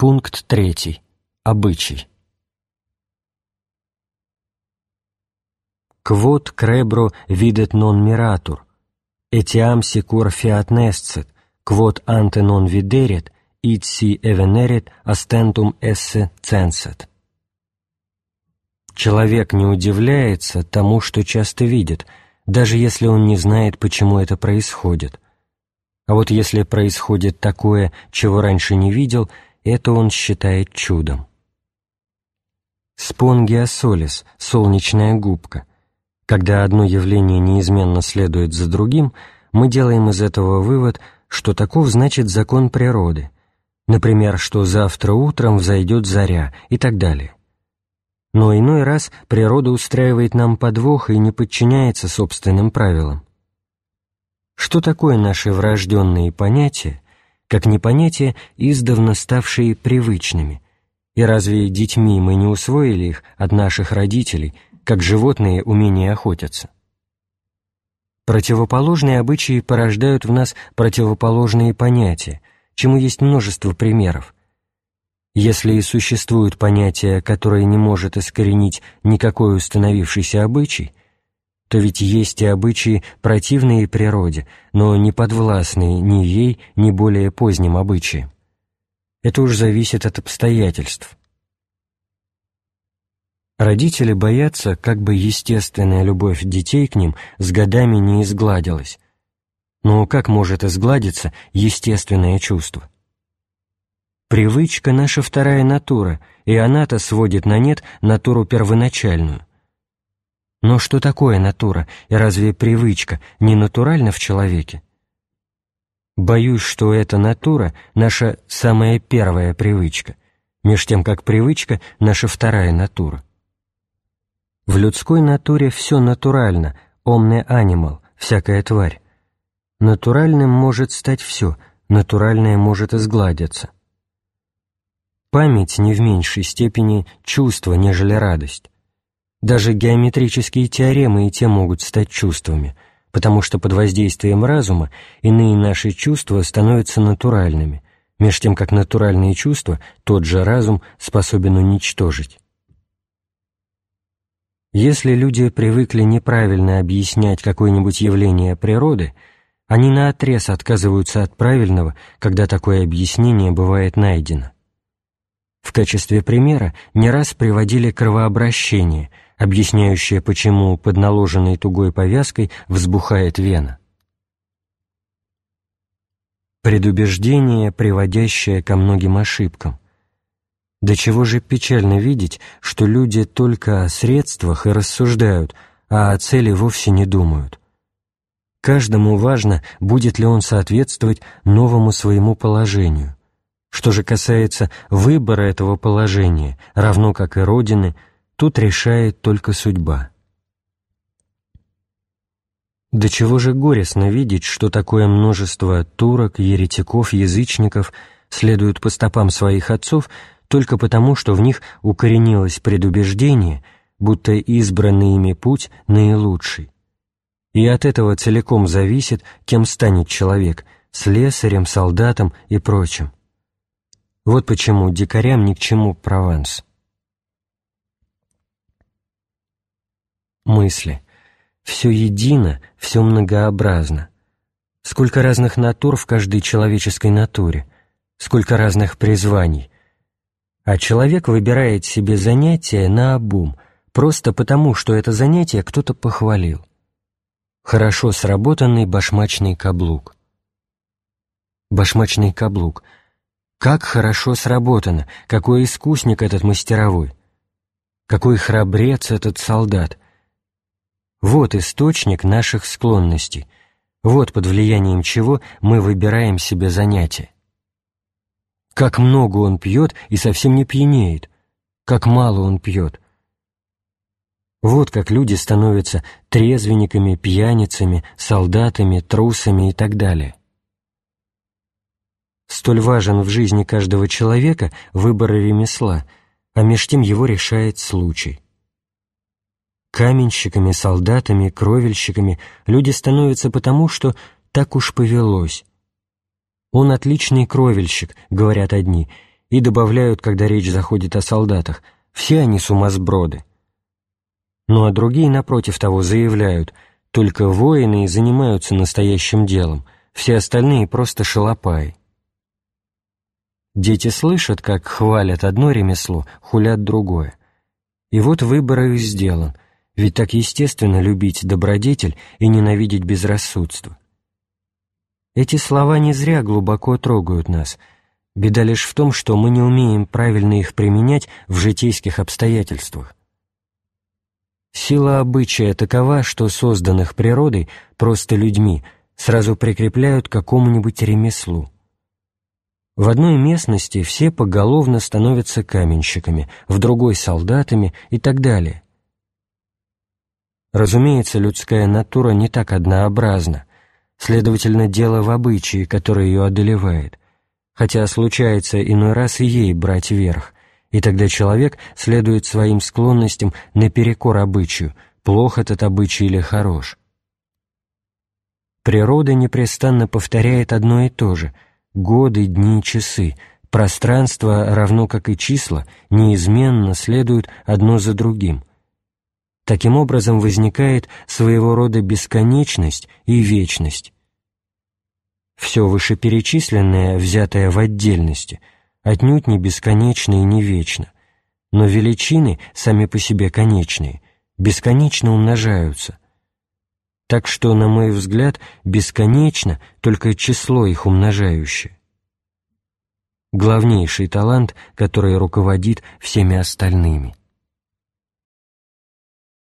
Пункт третий. Обычай. Crebro videt non miratur, etiam sicur fiat nescet, quod ante non videret, id si eveneret ostentum esse censet. Человек не удивляется тому, что часто видит, даже если он не знает, почему это происходит. А вот если происходит такое, чего раньше не видел – это он считает чудом. Спонгия солис, солнечная губка. Когда одно явление неизменно следует за другим, мы делаем из этого вывод, что таков значит закон природы, например, что завтра утром взойдет заря и так далее. Но иной раз природа устраивает нам подвох и не подчиняется собственным правилам. Что такое наши врожденные понятия, как непонятия, издавна ставшие привычными. И разве детьми мы не усвоили их от наших родителей, как животные умение охотиться? Противоположные обычаи порождают в нас противоположные понятия, чему есть множество примеров. Если и существуют понятия, которые не может искоренить никакой установившийся обычай, то ведь есть и обычаи, противные природе, но не подвластные ни ей, ни более поздним обычаям. Это уж зависит от обстоятельств. Родители боятся, как бы естественная любовь детей к ним с годами не изгладилась. Но как может изгладиться естественное чувство? Привычка — наша вторая натура, и она-то сводит на нет натуру первоначальную. Но что такое натура, и разве привычка не натуральна в человеке? Боюсь, что эта натура — наша самая первая привычка, меж тем как привычка — наша вторая натура. В людской натуре все натурально, omne animal, всякая тварь. Натуральным может стать все, натуральное может изгладиться. Память не в меньшей степени чувство, нежели радость. Даже геометрические теоремы и те могут стать чувствами, потому что под воздействием разума иные наши чувства становятся натуральными, меж тем как натуральные чувства тот же разум способен уничтожить. Если люди привыкли неправильно объяснять какое-нибудь явление природы, они наотрез отказываются от правильного, когда такое объяснение бывает найдено. В качестве примера не раз приводили кровообращение – объясняющее, почему под наложенной тугой повязкой взбухает вена. Предубеждение, приводящее ко многим ошибкам. До чего же печально видеть, что люди только о средствах и рассуждают, а о цели вовсе не думают. Каждому важно, будет ли он соответствовать новому своему положению. Что же касается выбора этого положения, равно как и Родины – Тут решает только судьба. До чего же горестно видеть, что такое множество турок, еретиков, язычников следуют по стопам своих отцов только потому, что в них укоренилось предубеждение, будто избранный ими путь наилучший. И от этого целиком зависит, кем станет человек – слесарем, солдатом и прочим. Вот почему дикарям ни к чему Прованс. мысли. Все едино, все многообразно. Сколько разных натур в каждой человеческой натуре, сколько разных призваний. А человек выбирает себе занятие на обум, просто потому, что это занятие кто-то похвалил. Хорошо сработанный башмачный каблук. Башмачный каблук. Как хорошо сработано, какой искусник этот мастеровой. Какой храбрец этот солдат, вот источник наших склонностей, вот под влиянием чего мы выбираем себе занятие. Как много он пьет и совсем не пьянеет, как мало он пьет. Вот как люди становятся трезвенниками, пьяницами, солдатами, трусами и так далее. Столь важен в жизни каждого человека выбор ремесла, а меж тем его решает случай. Каменщиками, солдатами, кровельщиками люди становятся потому, что так уж повелось. Он отличный кровельщик, говорят одни, и добавляют, когда речь заходит о солдатах, все они сумасброды. Ну а другие, напротив того, заявляют, только воины и занимаются настоящим делом, все остальные просто шалопаи. Дети слышат, как хвалят одно ремесло, хулят другое. И вот выбор их сделан, ведь так естественно любить добродетель и ненавидеть безрассудство. Эти слова не зря глубоко трогают нас. Беда лишь в том, что мы не умеем правильно их применять в житейских обстоятельствах. Сила обычая такова, что созданных природой, просто людьми, сразу прикрепляют к какому-нибудь ремеслу. В одной местности все поголовно становятся каменщиками, в другой — солдатами и так далее. Разумеется, людская натура не так однообразна, следовательно, дело в обычае, которое ее одолевает, хотя случается иной раз и ей брать верх, и тогда человек следует своим склонностям наперекор обычаю, плох этот обычай или хорош. Природа непрестанно повторяет одно и то же — годы, дни, часы, пространство, равно как и числа, неизменно следуют одно за другим. Таким образом возникает своего рода бесконечность и вечность. Все вышеперечисленное, взятое в отдельности, отнюдь не бесконечно и не вечно, но величины, сами по себе конечные, бесконечно умножаются. Так что, на мой взгляд, бесконечно только число их умножающее. Главнейший талант, который руководит всеми остальными –